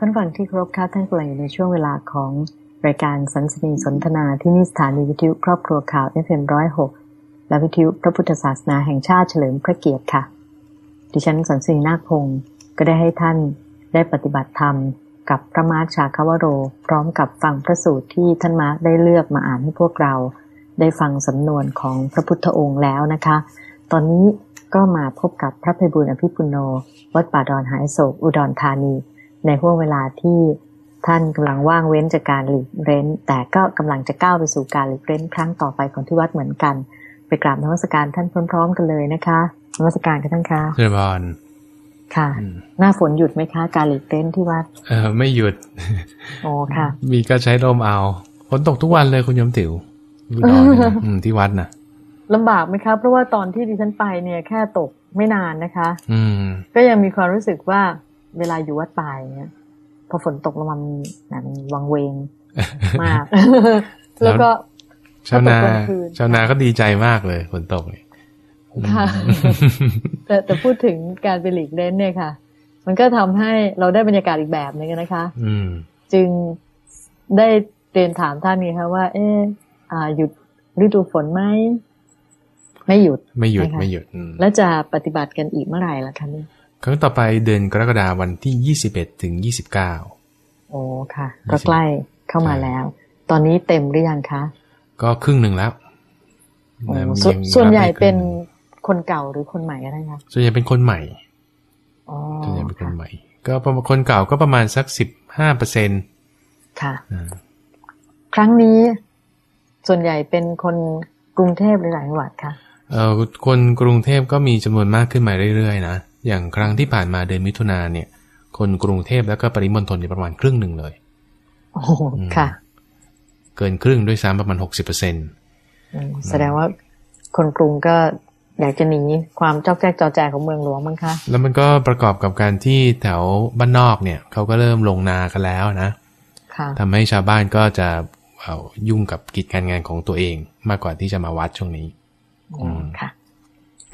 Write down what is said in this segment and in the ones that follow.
ท่านผู้ฟังที่เคารพคะท่านกำลังอยู่ในช่วงเวลาของรายการศันสนีย์สนทนาที่นี่สถานีวิทยุครอบครัวข่าว FM106 และวิทยุพระพุทธศาสนาแห่งชาติเฉลิมพระเกียรติค่ะ ดิฉันศันสนีย์นาคพงศ์ก็ได้ให้ท่านได้ปฏิบัติธรรม กับพระมาร์คชาคาวโร พร้อมกับฟังพระสูตรที่ท่านมาร์คได้เลือกมาอ่านให้พวกเรา ได้ฟังสำนวนของพระพุทธองค์แล้วนะคะ ตอนนี้ก็มาพบกับพระไพบูลย์อภิปุณโณ วัดป่าดอนหายโศกอุดรธานี ในห่วงเวลาที่ท่านกำลังว่างเว้นจากการหลีกเร้น แต่ก็กำลังจะก้าวไปสู่การหลีกเร้นครั้งต่อไปของที่วัดเหมือนกัน ไปกราบนมัสการท่านพร้อมๆกันเลยนะคะนมัสการกันท่านคะเจริญพรค่ะ หน้าฝนหยุดไหมคะ การหลีกเร้นที่วัด เออไม่หยุดโอ้ค่ะ มีก็ใช้ลมเอาฝนตกทุกวันเลยคุณยมติ๋วอุดรเนี่ยอืมที่วัดนะลำบากไหมคะเพราะว่าตอนที่ดิฉันไปเนี่ยแค่ตกไม่นานนะคะ อืมก็ยังมีความรู้สึกว่า เวลาอยู่วัดป่าอย่างเงี้ยพอฝนตกลงมามันแบบวังเวงมาก แล้วก็ชาวนาฝนตกกลางคืนชาวนาก็ดีใจมากเลยฝนตกเนี่ยค่ะแต่แต่พูดถึงการไปหลีกเล่นเนี่ยค่ะ มันก็ทำให้เราได้บรรยากาศอีกแบบหนึงนะคะ อืมจึงได้เรียนถามท่านนี้ค่ะว่า เอออ่าหยุดฤดูฝนไหมไม่หยุด ไม่หยุดนะคะไม่หยุดอืมแล้วจะปฏิบัติกันอีกเมื่อไหร่ล่ะคะเนี่ย ครั้งต่อไปเดือนกรกฎาวันที่ยี่สิบเอ็ดถึงยี่สิบเก้าโอ้ค่ะ ก็ใกล้เข้ามาแล้ว ตอนนี้เต็มหรือยังคะ ก็ครึ่งหนึ่งแล้วโอ้นะส่วนยังส่วนใหญ่รับได้คเป็รึ่นงงคนเก่าหรือคนใหม่ก็ได้คะส่วนใหญ่เป็นคนใหม่อ๋อส่วนใหญ่เป็นคนค่ะใหม่ ก็ประมาณคนเก่าก็ประมาณสักสิบห้าเปอร์เซ็นต์ค่ะ ครั้งนี้ส่วนใหญ่เป็นคนกรุงเทพหรือหลายจังหวัดคะเอ่อคนกรุงเทพก็มีจำนวนมากขึ้นมาเรื่อยๆนะ อย่างครั้งที่ผ่านมาเดือนมิถุนาเนี่ย คนกรุงเทพแล้วก็ปริมณฑลเนี่ยประมาณครึ่งหนึ่งเลย โอ้โหค่ะ เกินครึ่งด้วยซ้ำประมาณหกสิบเปอร์เซ็นต์อืมแสดงว่าคนกรุงก็อยากจะหนีความจอกแจ๊กจอแจของเมืองหลวงมั้งคะ แล้วมันก็ประกอบกับการที่แถวบ้านนอกเนี่ยเขาก็เริ่มลงนากันแล้วนะค่ะทำให้ชาวบ้านก็จะเอายุ่งกับกิจการงานของตัวเอง มากกว่าที่จะมาวัดช่วงนี้อ๋อค่ะ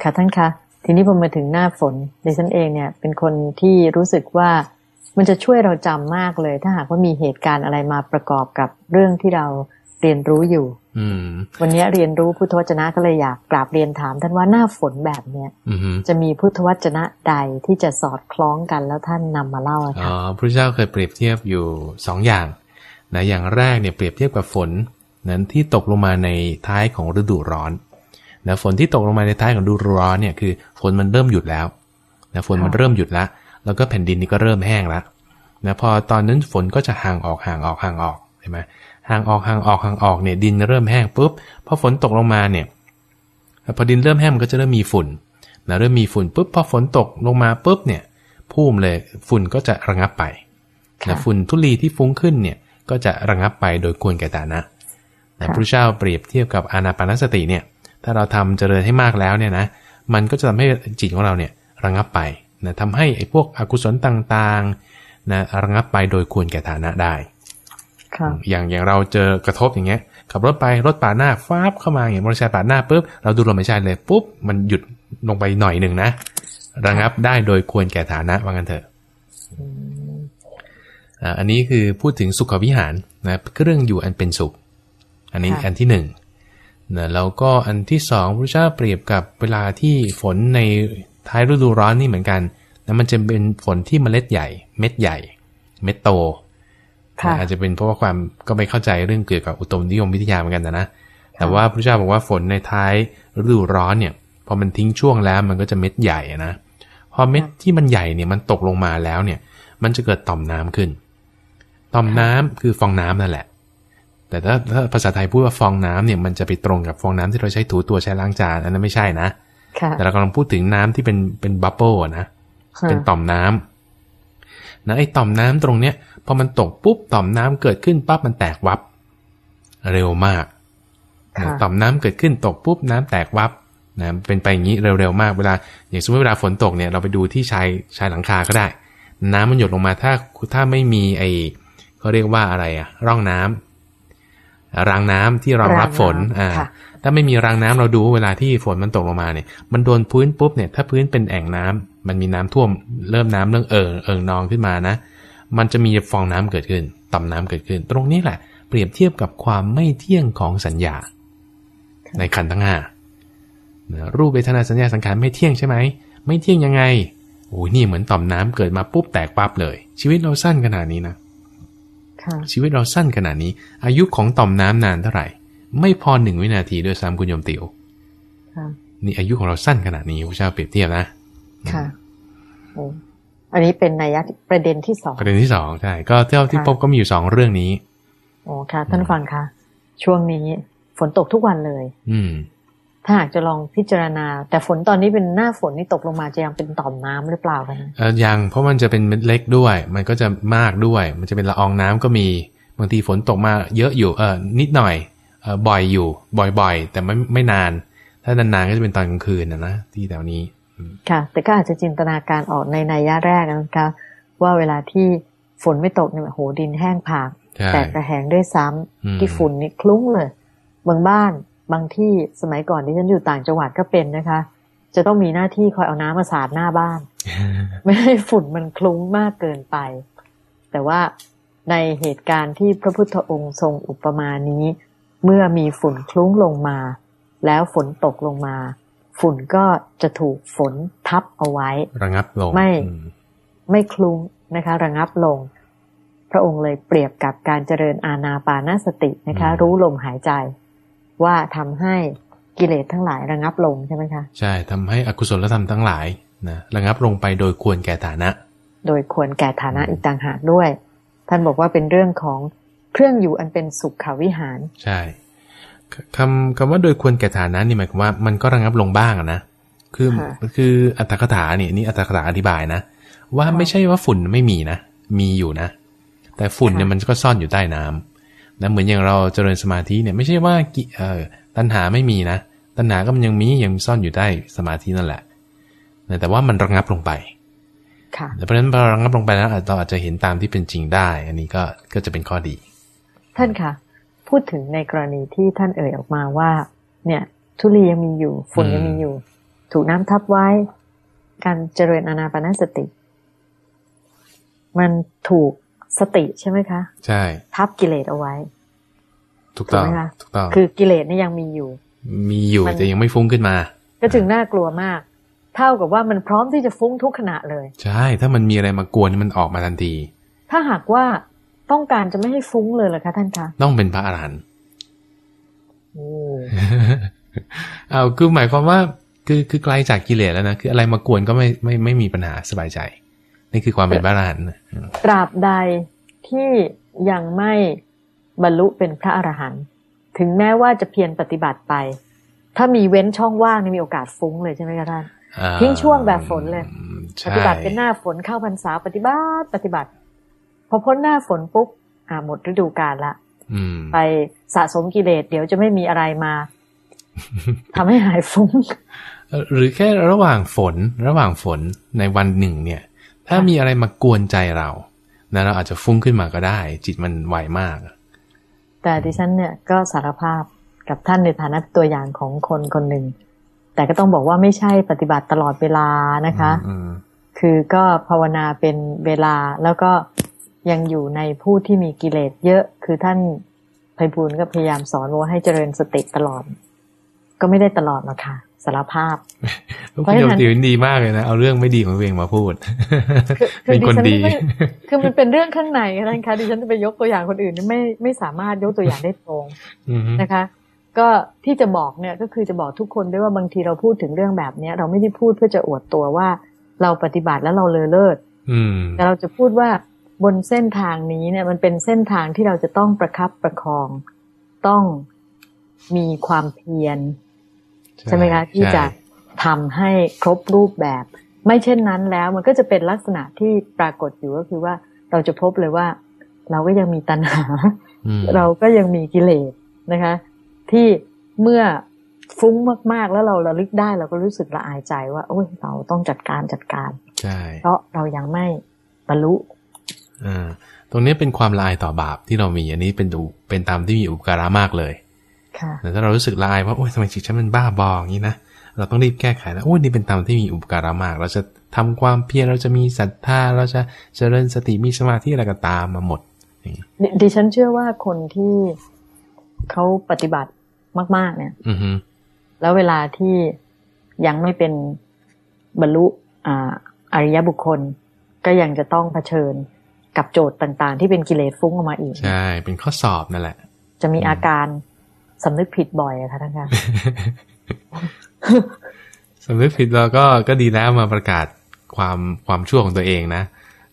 ค่ะท่านคะ ทีนี้พอมาถึงหน้าฝนดิฉันเองเนี่ย เป็นคนที่รู้สึกว่ามันจะช่วยเราจำมากเลย ถ้าหากว่ามีเหตุการณ์อะไรมาประกอบกับเรื่องที่เราเรียนรู้อยู่ อืมวันนี้เรียนรู้พุทธวจนะก็เลยอยากกราบเรียนถามท่านว่าหน้าฝนแบบเนี้ยอือฮึจะมีพุทธวจนะใดที่จะสอดคล้องกันแล้วท่านนำมาเล่าอะอ๋ค่ะอพระเจ้าเคยเปรียบเทียบอยู่สองอย่างนะอย่างแรกเนี่ยเปรียบเทียบกับฝนนั้นที่ตกลงมาในท้ายของฤดูร้อน นะฝนที่ตกลงมาในท้ายของฤดูร้อนเนี่ยคือฝนมันเริ่มหยุดแล้วนะฝนมันเริ่มหยุดแล้วแล้วก็แผ่นดินนี่ก็เริ่มแห้งแล้วนะพอตอนนั้นฝนก็จะห่างออกห่างออกห่างออกใช่ไหมห่างออกห่างออกห่างออกเนี่ยดินเริ่มแห้งปุ๊บพอฝนตกลงมาเนี่ยพอดินเริ่มแห้งมันก็จะเริ่มมีฝุ่นนะเริ่มมีฝุ่นปุ๊บพอฝนตกลงมาปุ๊บเนี่ยพุ่มเลยฝุ่นก็จะระงับไปค่ะนะฝุ่นทุลีที่ฟุ้งขึ้นเนี่ยก็จะระงับไปโดยควรแก่ฐานะนะค่ะพระเจ้าเปรียบเทียบกับอานาปานสติเนี่ย ถ้าเราทำเจริญให้มากแล้วเนี่ยนะ มันก็จะทำให้จิตของเราเนี่ยระงับไปนะทำให้ไอ้พวกอกุศลต่างๆนะระงับไปโดยควรแก่ฐานะได้ค่ะอย่างอย่างเราเจอกระทบอย่างเงี้ยขับรถไปรถปาดหน้าฟ้าบเข้ามาอย่างมอเตอร์ไซค์ปาดหน้าปุ๊บเราดูลมหายใจเลยปุ๊บมันหยุดลงไปหน่อยหนึ่งนะระงับได้โดยควรแก่ฐานะว่างั้นเถอะอ่าอันนี้คือพูดถึงสุขวิหารนะเครื่องอยู่อันเป็นสุข อันนี้ค่ะอันที่หนึ่ง นะแล้วก็อันที่สองพระเจ้าเปรียบกับเวลาที่ฝนในท้ายฤดูร้อนนี่เหมือนกันนะมันจะเป็นฝนที่เมล็ดใหญ่ เม็ดใหญ่ เม็ดโตค่ะอาจจะเป็นเพราะว่าความก็ไม่เข้าใจเรื่องเกี่ยวกับอุตมนิยมวิทยาเหมือนกันนะนะแต่ว่าพระเจ้าบอกว่าฝนในท้ายฤดูร้อนเนี่ย พอมันทิ้งช่วงแล้วมันก็จะเม็ดใหญ่อะนะพอเม็ดที่มันใหญ่เนี่ยมันตกลงมาแล้วเนี่ย มันจะเกิดต่อมน้ำขึ้น ต่อมน้ำคือฟองน้ำนั่นแหละ แต่ถ้าถ้าภาษาไทยพูดว่าฟองน้ำเนี่ยมันจะไปตรงกับฟองน้ำที่เราใช้ถูตัวใช้ล้างจานอันนั้นไม่ใช่นะค่ะแต่เรากำลังพูดถึงน้ำที่เป็นเป็นบับเบิลนะเป็นต่อมน้ำนะไอ้ต่อมน้ำตรงเนี้ยพอมันตกปุ๊บต่อมน้ำเกิดขึ้นปั๊บมันแตกวับ เร็วมากค่ะนะต่อมน้ำเกิดขึ้นตกปุ๊บน้ำแตกวับนะเป็นไปอย่างนี้เร็วๆมากเวลา อย่างสมมติเวลาฝนตกเนี่ยเราไปดูที่ชายชายหลังคาก็ได้ น้ำมันหยดลงมาถ้าถ้าไม่มีไอเขาเรียกว่าอะไรอะร่องน้ำ รางน้ำที่รองรับฝนรางน้ำอ่าค่ะถ้าไม่มีรางน้ำเราดูเวลาที่ฝนมันตกลงมาเนี่ย มันโดนพื้นปุ๊บเนี่ย ถ้าพื้นเป็นแอ่งน้ำมันมีน้ำท่วม เริ่มน้ำเรื่องเอิงเอิงนองขึ้นมานะ มันจะมีฟองน้ำเกิดขึ้น ต่อมน้ำเกิดขึ้น ตรงนี้แหละ เปรียบเทียบกับความไม่เที่ยงของสัญญา ในขันธ์ทั้งห้านะรูปเวทนาสัญญาสังขารไม่เที่ยงใช่ไหมไม่เที่ยงยังไงโอ้ยนี่เหมือนต่อมน้ำเกิดมาปุ๊บแตกปั๊บเลย ชีวิตเราสั้นขนาดนี้นะค่ะ ชีวิตเราสั้นขนาดนี้ อายุของต่อมน้ำนานเท่าไหร่ ไม่พอหนึ่งวินาทีด้วยซ้ำคุณโยมติวค่ะนี่อายุของเราสั้นขนาดนี้พระเจ้าเปรียบเทียบนะค่ะโอ้อันนี้เป็นนัยยะประเด็นที่สองประเด็นที่สองใช่ก็เท่าที่ค่ะพบก็มีอยู่สองเรื่องนี้โอ้ค่ะ ท่านฟังค่ะ ช่วงนี้ฝนตกทุกวันเลย อืม ถ้าหากจะลองพิจารณา แต่ฝนตอนนี้เป็นหน้าฝนนี่ตกลงมาจะยังเป็นต่อมน้ำหรือเปล่ากันนะเออยังเพราะมันจะเป็นเม็ดเล็กด้วย มันก็จะมากด้วย มันจะเป็นละอองน้ำก็มีบางทีฝนตกมาเยอะอยู่เออนิดหน่อยเออบ่อยอยู่ บ่อยๆ แต่ไม่ไม่นาน ถ้านานๆก็จะเป็นตอนกลางคืนนะนะที่แถวนี้ ค่ะ แต่ก็อาจจะจินตนาการออกในนัยยะแรกนะคะว่าเวลาที่ฝนไม่ตกเนี่ยโหดินแห้งผากใช่แตกระแหงด้วยซ้ำอืมที่ฝุ่นนี่คลุ้งเลยบางบ้าน บางที่สมัยก่อนที่ฉันอยู่ต่างจังหวัดก็เป็นนะคะ จะต้องมีหน้าที่คอยเอาน้ำมาสาดหน้าบ้าน ไม่ให้ฝุ่นมันคลุ้งมากเกินไป แต่ว่าในเหตุการณ์ที่พระพุทธองค์ทรงอุปมานี้ เมื่อมีฝุ่นคลุ้งลงมา แล้วฝนตกลงมา ฝุ่นก็จะถูกฝนทับเอาไว้ ระงับลงไม่อืมไม่คลุ้งนะคะ ระงับลง พระองค์เลยเปรียบกับการเจริญอาณาปานสตินะคะ รู้ลมหายใจ ว่าทำให้กิเลสทั้งหลายระงับลงใช่ไหมคะ ใช่ทำให้อกุศลธรรมทั้งหลายนะระงับลงไปโดยควรแก่ฐานะ โดยควรแก่ฐานะอีกต่างหากด้วย ท่านบอกว่าเป็นเรื่องของเครื่องอยู่อันเป็นสุขวิหาร ใช่คคำคำว่าโดยควรแก่ฐานะนี่หมายความว่ามันก็ระงับลงบ้างอะนะคือค่ะคืออัตถกถานี่นี่อัตถกถาอธิบายนะ ว่าค่ะไม่ใช่ว่าฝุ่นไม่มีนะ มีอยู่นะ แต่ฝุ่นเนี่ยค่ะมันก็ซ่อนอยู่ใต้น้ำ นะเหมือนอย่างเราเจริญสมาธิเนี่ยไม่ใช่ว่ากิเออตัณหาไม่มีนะ ตัณหาก็มันยังมียังซ่อนอยู่ใต้สมาธินั่นแหละนะแต่ว่ามันระงับลงไปค่ะเพราะฉะนั้นพอระงับลงไปแล้วอาจเราอาจจะเห็นตามที่เป็นจริงได้ อันนี้ก็ก็จะเป็นข้อดี ท่านคะพูดถึงในกรณีที่ท่านเอ่ยออกมาว่า เนี่ย ทุลียังมีอยู่ฝุ่นอืมยังมีอยู่ ถูกน้ำทับไว้ การเจริญอานาปานสติ มันถูก สติใช่ไหมคะ ใช่ ทับกิเลสเอาไว้ ถูกต้องถูกไหมคะถูกต้องคือกิเลสนี่ยังมีอยู่ มีอยู่มันแต่ยังไม่ฟุ้งขึ้นมา ก็จึงน่ากลัวมาก เท่ากับว่ามันพร้อมที่จะฟุ้งทุกขณะเลย ใช่ ถ้ามันมีอะไรมากวนมันออกมาทันที ถ้าหากว่าต้องการจะไม่ให้ฟุ้งเลยเหรอคะท่านคะ ต้องเป็นพระอรหันต์โอ้เอาคือหมายความว่า คือคือไกลจากกิเลสแล้วนะคืออะไรมากวนก็ไม่ไม่ไม่มีปัญหาสบายใจ นี่คือความเป็นพระอรหันต์นะตราบใดที่ยังไม่บรรลุเป็นพระอรหันต์ถึงแม้ว่าจะเพียรปฏิบัติไป ถ้ามีเว้นช่องว่างนี่มีโอกาสฟุ้งเลยใช่ไหมคะท่านอ่าทิ้งช่วงแบบฝนเลยปใช่ฏิบัติเป็นหน้าฝนเข้าพรรษาปฏิบัติปฏิบัติ พอพ้นหน้าฝนปุ๊บอ่าหมดฤดูกาลละอืมไปสะสมกิเลสเดี๋ยวจะไม่มีอะไรมาทำให้หายฟุ้งเอ่อหรือแค่ระหว่างฝน ระหว่างฝนในวันหนึ่งเนี่ย ถ้าค่ะมีอะไรมากวนใจเรานะเราอาจจะฟุ้งขึ้นมาก็ได้ จิตมันไวมาก แต่ดิฉันเนี่ยก็สารภาพกับท่านในฐานะตัวอย่างของคนคนหนึ่ง แต่ก็ต้องบอกว่าไม่ใช่ปฏิบัติตลอดเวลานะคะอืมคือก็ภาวนาเป็นเวลาแล้วก็ยังอยู่ในผู้ที่มีกิเลสเยอะ คือท่านไพบูลย์ก็พยายามสอนว่าให้เจริญสติตลอด ก็ไม่ได้ตลอดหรอกค่ะ สารภาพลูกเพราะพี่ฉะโยนั้มนติวดีมากเลยนะ เอาเรื่องไม่ดีของตัวเองมาพูดคือคือเป็นคนดิฉันดีไม่คือมันเป็นเรื่องข้างในค่ะท่านคะดิฉันจะไปยกตัวอย่างคนอื่นนี่ไม่ไม่สามารถยกตัวอย่างได้ตรงอืมนะคะ ก็ที่จะบอกเนี่ยก็คือจะบอกทุกคนด้วยว่าบางทีเราพูดถึงเรื่องแบบเนี้ย เราไม่ได้พูดเพื่อจะอวดตัวว่าเราปฏิบัติแล้วเราเลอเลิศอืมแต่เราจะพูดว่าบนเส้นทางนี้เนี่ย มันเป็นเส้นทางที่เราจะต้องประคับประคอง ต้องมีความเพียร ใช่ไหมคะที่จะทำให้ครบรูปแบบ ไม่เช่นนั้นแล้วมันก็จะเป็นลักษณะที่ปรากฏอยู่ก็คือว่าเราจะพบเลยว่า เราก็ยังมีตัณหาอืมเราก็ยังมีกิเลสนะคะ ที่เมื่อฟุ้งมากๆ แล้วเราระลึกได้เราก็รู้สึกละอายใจว่าโอ้ยเราต้องจัดการจัดการใช่เพราะเรายังไม่บรรลุอ่าตรงนี้เป็นความละอายต่อบาปที่เรามีอันนี้เป็นดูเป็นตามที่มีอุปการะมากเลยค่ะ แต่ถ้าเรารู้สึกละอายว่าโอ๊ยทำไมจิตฉันมันบ้าบออย่างนี้นะเราต้องรีบแก้ไขแล้วโอ้ยนี่เป็นตามที่มีอุปการะมาก เราจะทำความเพียรเราจะมีศรัทธาเราจะเจริญสติมีสมาธิอะไรก็ตามมาหมดดิดิฉันเชื่อว่าคนที่เขาปฏิบัติมาก ๆ เนี่ยอือฮึแล้วเวลาที่ยังไม่เป็นบรรลุอ่าอริยบุคคล ก็ยังจะต้องเผชิญกับโจทย์ต่าง ๆ ที่เป็นกิเลสฟุ้งออกมาอีก ใช่ เป็นข้อสอบนั่นแหละ จะมีอาการ สำนึกผิดบ่อยอะค่ะท่านคะสำนึกผิดเราก็ก็ดีแล้วมาประกาศความความชั่วของตัวเองนะ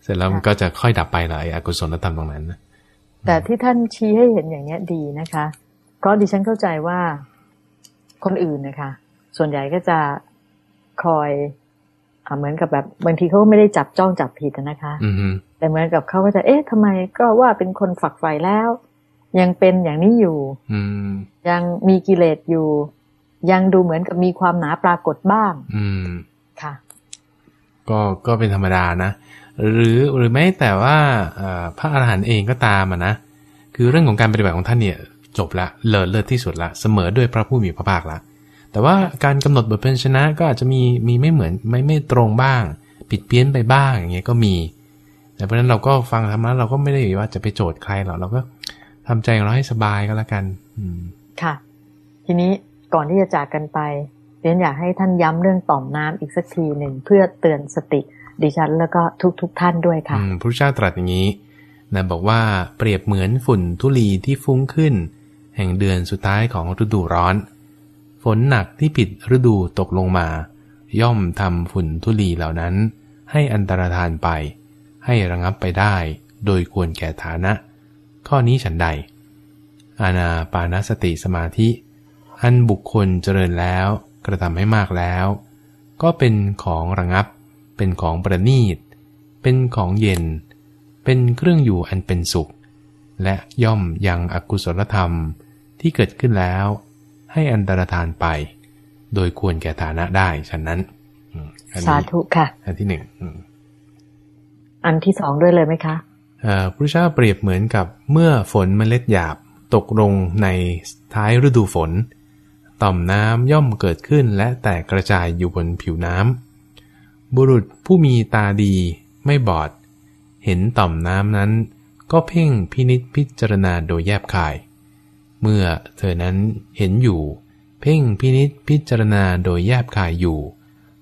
เสร็จแล้วมันก็จะค่อยดับไปเลยอกุศลธรรมตรงนั้นนะแต่ที่ท่านชี้ให้เห็นอย่างเนี้ยดีนะคะ เพราะดิฉันเข้าใจว่าคนอื่นนะคะ ส่วนใหญ่ก็จะคอยอาเหมือนกับแบบบางทีเขาก็ไม่ได้จับจ้องจับผิดนะคะอือฮึแต่เหมือนกับเขาก็จะเอ๊ะทำไมก็ว่าเป็นคนฝักใฝ่แล้ว ยังเป็นอย่างนี้อยู่อืมยังมีกิเลสอยู่ ยังดูเหมือนกับมีความหนาปรากฏบ้าง อืมค่ะ ก็ก็เป็นธรรมดานะ หรือหรือไม่แต่ว่าเอ่อพระอรหันต์เองก็ตามอะนะคือเรื่องของการปฏิบัติของท่านเนี่ย จบละเลิศเลิศที่สุดละเสมอด้วยพระผู้มีพระภาคละแต่ว่าการกำหนดบทเพลงชนะก็อาจจะมีมีไม่เหมือนไม่ไม่ตรงบ้าง ผิดเพี้ยนไปบ้างอย่างเงี้ยก็มี แต่เพราะฉะนั้นเราก็ฟังธรรมะเราก็ไม่ได้ว่าจะไปโจทย์ใครหรอกเราก็ ทำใจของเราให้สบายก็แล้วกัน อืมค่ะ ทีนี้ก่อนที่จะจากกันไปเรียนอยากให้ท่านย้ำเรื่องต่อมน้ำอีกสักทีหนึ่งเพื่อเตือนสติดิฉันแล้วก็ทุกๆทท่านด้วยค่ะอืมพระพุทธเจ้าตรัสอย่างนี้นะบอกว่าเปรียบเหมือนฝุ่นทุลีที่ฟุ้งขึ้น แห่งเดือนสุดท้ายของฤดูร้อน ฝนหนักที่ผิดฤดูตกลงมา ย่อมทำฝุ่นทุลีเหล่านั้น ให้อันตรธานไป ให้ระงับไปได้ โดยควรแก่ฐานะ ข้อนี้ฉันใด อาณาปานสติสมาธิ อันบุคคลเจริญแล้ว กระทำให้มากแล้ว ก็เป็นของระงับ เป็นของประณีต เป็นของเย็น เป็นเครื่องอยู่อันเป็นสุข และย่อมยังอกุศลธรรมที่เกิดขึ้นแล้ว ให้อันตรธานไป โดยควรแก่ฐานะได้ฉะนั้นอืมอันนี้สาธุค่ะ อันที่หนึ่งอืมอันที่สองด้วยเลยไหมคะเอ่อ พระเจ้าเปรียบเหมือนกับเมื่อฝนเมล็ดหยาบตกลงในท้ายฤดูฝน ต่อมน้ำย่อมเกิดขึ้นและแตกกระจายอยู่บนผิวน้ำ บุรุษผู้มีตาดีไม่บอด เห็นต่อมน้ำนั้น ก็เพ่งพินิษพิจารณาโดยแยบคาย เมื่อเธอนั้นเห็นอยู่ เพ่งพินิษพิจารณาโดยแยบคายอยู่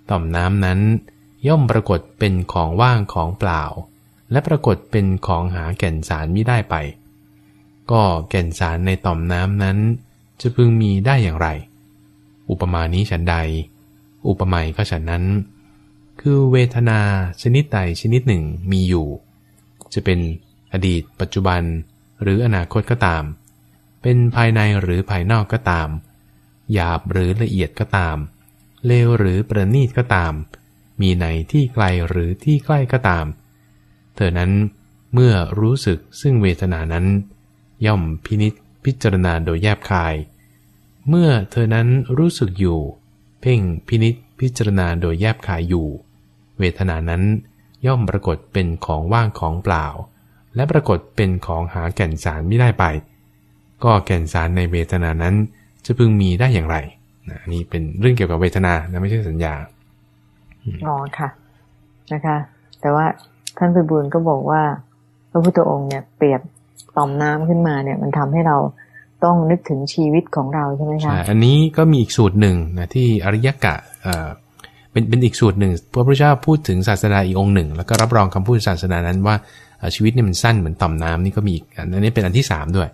ต่อมน้ำนั้นย่อมปรากฏเป็นของว่างของเปล่า และปรากฏเป็นของหาแก่นสารมิได้ไป ก็แก่นสารในต่อมน้ำนั้น จะพึงมีได้อย่างไร อุปมานี้ฉันใด อุปไมยก็ฉันนั้น คือเวทนาชนิดใดชนิดหนึ่งมีอยู่ จะเป็นอดีต ปัจจุบัน หรืออนาคตก็ตาม เป็นภายในหรือภายนอกก็ตาม หยาบหรือละเอียดก็ตาม เลวหรือประณีตก็ตาม มีในที่ไกลหรือที่ใกล้ก็ตาม ธอนั้นเมื่อรู้สึกซึ่งเวทนานั้น ย่อมพินิษพิจารณาโดยแยบคาย เมื่อเธอนั้นรู้สึกอยู่ เพ่งพินิษพิจารณาโดยแยบคายอยู่ เวทนานั้นย่อมปรากฏเป็นของว่างของเปล่า และปรากฏเป็นของหาแก่นสารไม่ได้ไป ก็แก่นสารในเวทนานั้นจะพึงมีได้อย่างไรนะนี่เป็นเรื่องเกี่ยวกับเวทนานะไม่ใช่สัญญาอ๋อค่ะนะคะ แต่ว่า ท่านไปบุญก็บอกว่า พระพุทธองค์เนี่ยเปรียบต่อมน้ำขึ้นมาเนี่ย มันทำให้เราต้องนึกถึงชีวิตของเราใช่ไหมคะใช่อันนี้ก็มีอีกสูตรหนึ่งนะที่อริยกะเอ่อเป็นเป็นอีกสูตรหนึ่งพระพุทธเจ้าพูดถึงศาสนาอีกองค์หนึ่ง แล้วก็รับรองคำพูดศาสนานั้นว่าเอ่อชีวิตเนี่ยมันสั้นเหมือนต่อมน้ำนี่ก็มีอีกอันนี้เป็นอันที่สามด้วย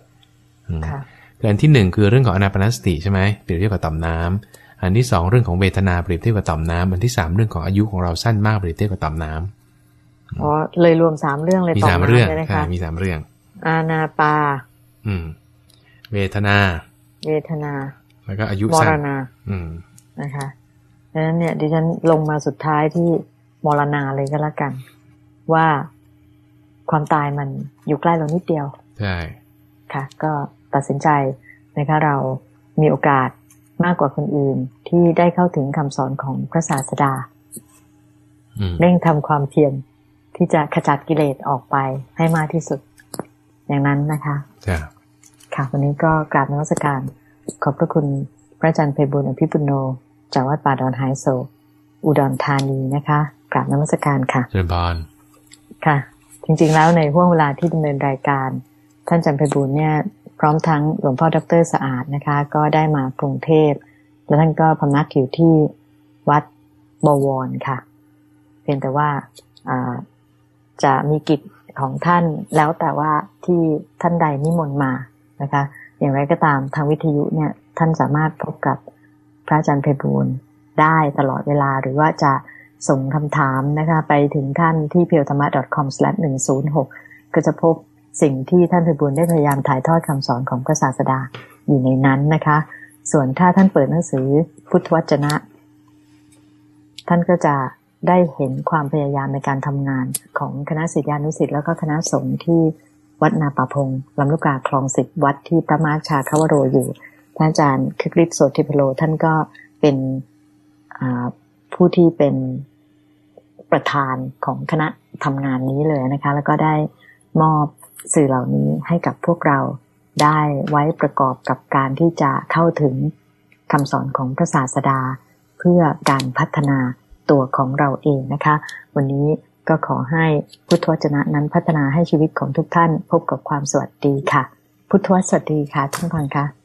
อืมค่ะคืออันที่หนึ่งคือเรื่องของอนาปานสติใช่ไหมเปรียบเทียบกับต่อมน้ำอันที่สองเรื่องของเวทนาเปรียบเทียบกับต่อมน้ำอันที่สามเรื่องของอายุของเราสั้นมากเปรียบเทียบกับต่อมน้ำ อ๋อเลยรวมสามเรื่องเลยมีต่อสามมาเรื่องเลยนะใช่คะมีสามเรื่อง อาณาปา อืม เวทนา เวทนา แล้วก็อายุมสั้รนณา อืมนะคะดังนั้นเนี่ยดิฉันลงมาสุดท้ายที่มรณาเลยก็แล้วกัน ว่าความตายมันอยู่ใกล้เรานิดเดียว ใช่ ค่ะ ก็ตัดสินใจนะคะเรามีโอกาสมากกว่าคนอื่นที่ได้เข้าถึงคำสอนของพระศาสดาอืมเร่งทำความเพียร ที่จะขจัดกิเลสออกไปให้มากที่สุด อย่างนั้นนะคะจ้ะค่ะวันนี้ก็กราบนมัสการ ขอบพระคุณพระอาจารย์เพบุญอภิปุโนจากวัดป่าดอนไฮโซ อุดรธานีนะคะกราบนมัสการค่ะเชิญบานค่ะ จริงๆแล้วในห่วงเวลาที่ดำเนินรายการ ท่านจันทบุญเนี่ยพร้อมทั้งหลวงพ่อดรสะอาดนะคะ ก็ได้มากรุงเทพแล้วท่านก็พำนักอยู่ที่วัดบวรค่ะ เพียงแต่ว่า จะมีกิจของท่านแล้วแต่ว่าที่ท่านใดนิมนต์มานะคะ อย่างไรก็ตามทางวิทยุเนี่ยท่านสามารถพบกับพระอาจารย์เพบูลได้ตลอดเวลาหรือว่าจะส่งคำถามนะคะไปถึงท่านที่เพียวธรรมะ .com/106 ก็จะพบสิ่งที่ท่านเพบูลได้พยายามถ่ายทอดคำสอนของพระศาสดาอยู่ในนั้นนะคะ ส่วนถ้าท่านเปิดหนังสือพุทธวจนะ ท่านก็จะ ได้เห็นความพยายามในการทำงานของคณะศิษยานุศิษย์แล้วก็คณะสงฆ์ที่วัดนาป่าพงลำลูกกาคลองสิบวัดที่พระมาชาคาวโรอยู่ท่านอาจารย์คึกฤทธิ์โสติพโลท่านก็เป็นผู้ที่เป็นประธานของคณะทำงานนี้เลยนะคะ แล้วก็ได้มอบสื่อเหล่านี้ให้กับพวกเราได้ไว้ประกอบกับการที่จะเข้าถึงคำสอนของพระศาสดาเพื่อการพัฒนา ตัวของเราเองนะคะ วันนี้ก็ขอให้พุทธวจนะนั้นพัฒนาให้ชีวิตของทุกท่านพบกับความสวัสดีค่ะ พุทธวสวัสดีค่ะท่านฟังค่ะ